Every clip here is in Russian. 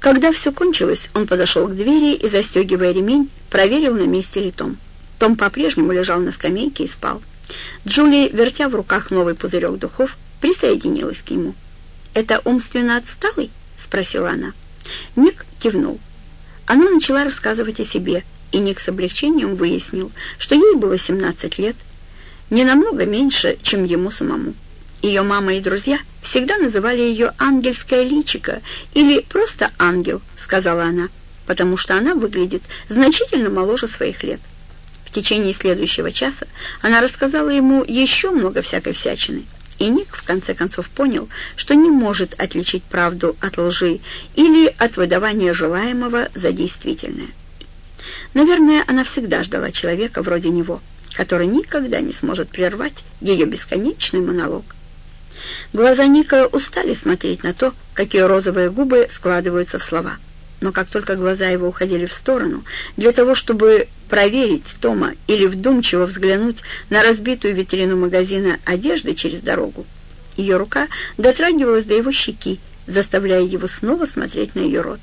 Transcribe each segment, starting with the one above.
Когда все кончилось, он подошел к двери и, застегивая ремень, проверил, на месте ли Том. Том по-прежнему лежал на скамейке и спал. Джули, вертя в руках новый пузырек духов, присоединилась к нему. «Это умственно отсталый?» — спросила она. Ник кивнул. Она начала рассказывать о себе, и Ник с облегчением выяснил, что ей было 17 лет, не намного меньше, чем ему самому. Ее мама и друзья всегда называли ее «ангельское личико» или просто «ангел», сказала она, потому что она выглядит значительно моложе своих лет. В течение следующего часа она рассказала ему еще много всякой всячины. И Ник в конце концов понял, что не может отличить правду от лжи или от выдавания желаемого за действительное. Наверное, она всегда ждала человека вроде него, который никогда не сможет прервать ее бесконечный монолог. Глаза Ника устали смотреть на то, какие розовые губы складываются в слова. Но как только глаза его уходили в сторону, для того, чтобы проверить Тома или вдумчиво взглянуть на разбитую витрину магазина одежды через дорогу, ее рука дотрагивалась до его щеки, заставляя его снова смотреть на ее рот.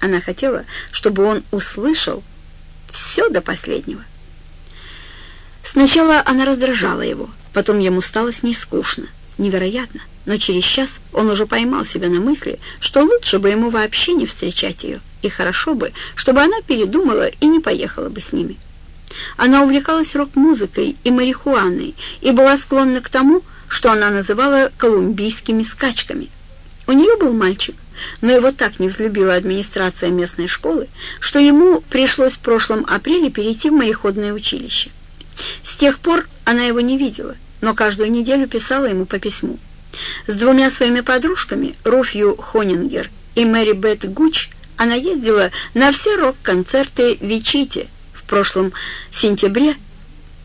Она хотела, чтобы он услышал все до последнего. Сначала она раздражала его, потом ему стало с ней скучно. Невероятно, но через час он уже поймал себя на мысли, что лучше бы ему вообще не встречать ее, и хорошо бы, чтобы она передумала и не поехала бы с ними. Она увлекалась рок-музыкой и марихуаной и была склонна к тому, что она называла колумбийскими скачками. У нее был мальчик, но его так не взлюбила администрация местной школы, что ему пришлось в прошлом апреле перейти в мореходное училище. С тех пор она его не видела – но каждую неделю писала ему по письму. С двумя своими подружками, Руфью Хонингер и Мэри Бет Гуч, она ездила на все рок-концерты в Вичите. В прошлом сентябре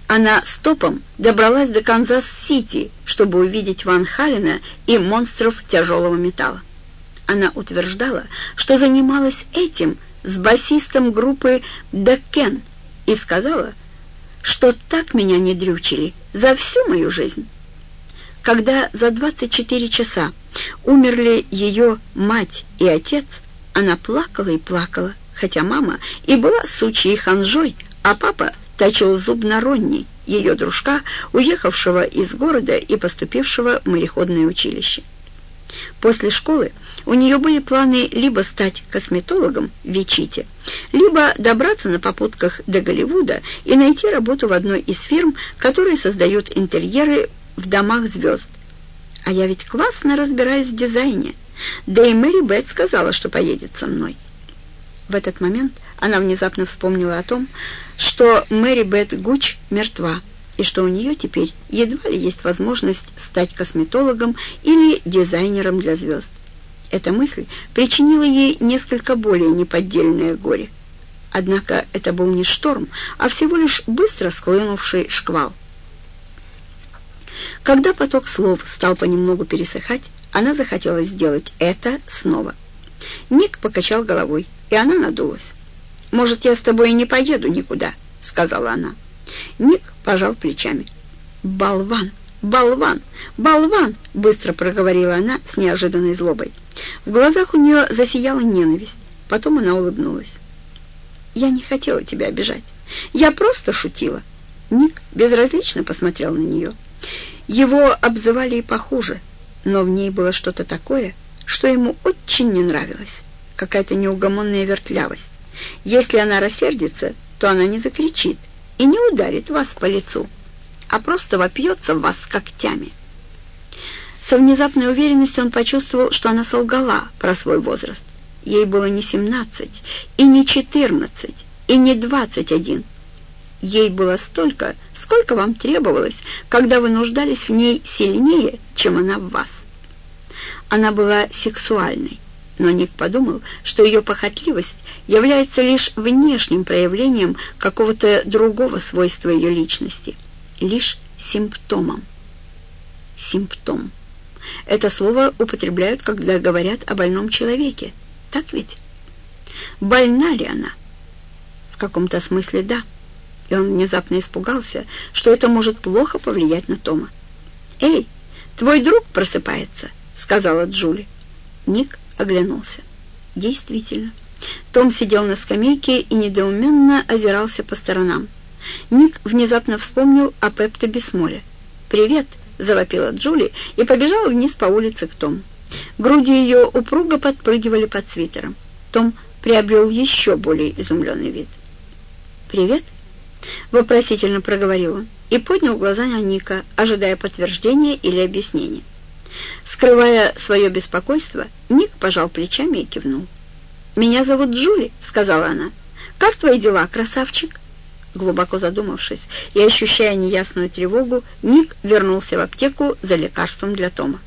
она стопом добралась до Канзас-Сити, чтобы увидеть Ван Халена и монстров тяжелого металла. Она утверждала, что занималась этим с басистом группы «Деккен» и сказала, что так меня не дрючили за всю мою жизнь. Когда за 24 часа умерли ее мать и отец, она плакала и плакала, хотя мама и была сучьей ханжой, а папа точил зуб на Ронни, ее дружка, уехавшего из города и поступившего в мореходное училище. После школы у нее были планы либо стать косметологом в Вичите, либо добраться на попутках до Голливуда и найти работу в одной из фирм, которые создают интерьеры в домах звезд. А я ведь классно разбираюсь в дизайне. Да и Мэри Бет сказала, что поедет со мной. В этот момент она внезапно вспомнила о том, что Мэри Бет Гуч мертва, и что у нее теперь едва ли есть возможность стать косметологом или дизайнером для звезд. Эта мысль причинила ей несколько более неподдельное горе. Однако это был не шторм, а всего лишь быстро склонувший шквал. Когда поток слов стал понемногу пересыхать, она захотела сделать это снова. Ник покачал головой, и она надулась. «Может, я с тобой и не поеду никуда», — сказала она. Ник пожал плечами. «Болван! Болван! Болван!» — быстро проговорила она с неожиданной злобой. В глазах у нее засияла ненависть. Потом она улыбнулась. «Я не хотела тебя обижать. Я просто шутила». Ник безразлично посмотрел на нее. Его обзывали и похуже, но в ней было что-то такое, что ему очень не нравилось. Какая-то неугомонная вертлявость. Если она рассердится, то она не закричит и не ударит вас по лицу, а просто вопьется в вас когтями. Со внезапной уверенностью он почувствовал, что она солгала про свой возраст. Ей было не 17, и не 14, и не 21. Ей было столько, сколько вам требовалось, когда вы нуждались в ней сильнее, чем она в вас. Она была сексуальной, но Ник подумал, что ее похотливость является лишь внешним проявлением какого-то другого свойства ее личности, лишь симптомом. Симптом. Это слово употребляют, когда говорят о больном человеке. Так ведь? Больна ли она? В каком-то смысле да. И он внезапно испугался, что это может плохо повлиять на Тома. «Эй, твой друг просыпается», — сказала Джули. Ник оглянулся. Действительно. Том сидел на скамейке и недоуменно озирался по сторонам. Ник внезапно вспомнил о Пепто Бисмоле. «Привет!» — завопила Джули и побежала вниз по улице к Тому. Груди ее упруго подпрыгивали под свитером. Том приобрел еще более изумленный вид. «Привет?» — вопросительно проговорил он и поднял глаза на Ника, ожидая подтверждения или объяснения. Скрывая свое беспокойство, Ник пожал плечами и кивнул. «Меня зовут Джули», — сказала она. «Как твои дела, красавчик?» Глубоко задумавшись и ощущая неясную тревогу, Ник вернулся в аптеку за лекарством для Тома.